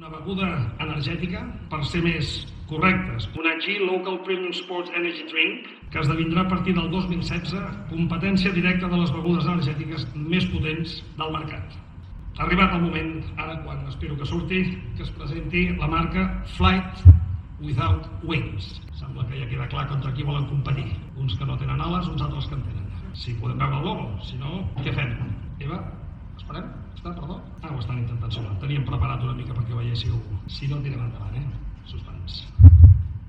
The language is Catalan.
una beguda energètica, per ser més correctes, una G Local Premium Sports Energy Drink, que esdevindrà a partir del 2016 competència directa de les begudes energètiques més potents del mercat. Ha arribat el moment, ara quan espero que surti, que es presenti la marca Flight Without Wings. Sembla que ja queda clar contra qui volen competir. Uns que no tenen ales, uns altres que en tenen. Si podem veure el logo, si no, què fem? Eva? Està, perdó? Ah, ho estan intentant sonar. Teníem preparat una mica perquè veiéssiu. Si no, tirem endavant, eh? Suspens.